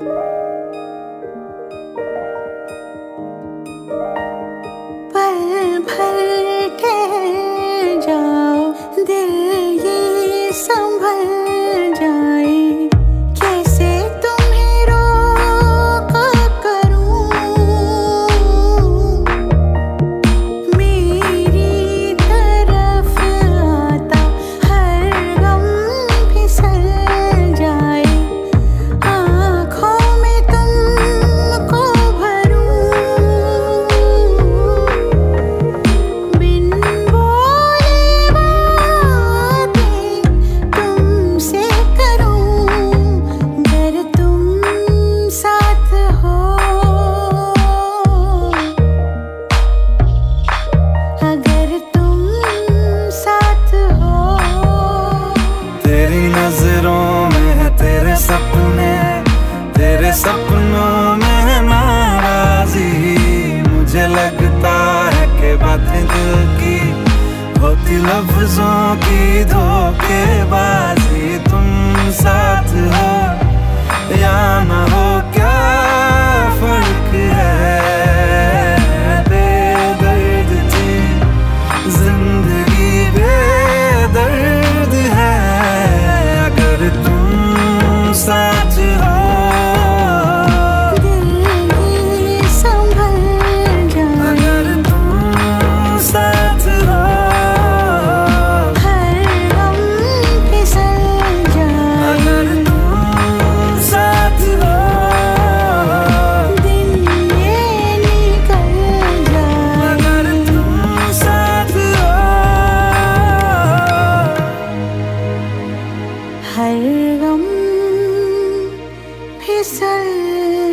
पल Tes lèvres en bidon फिसल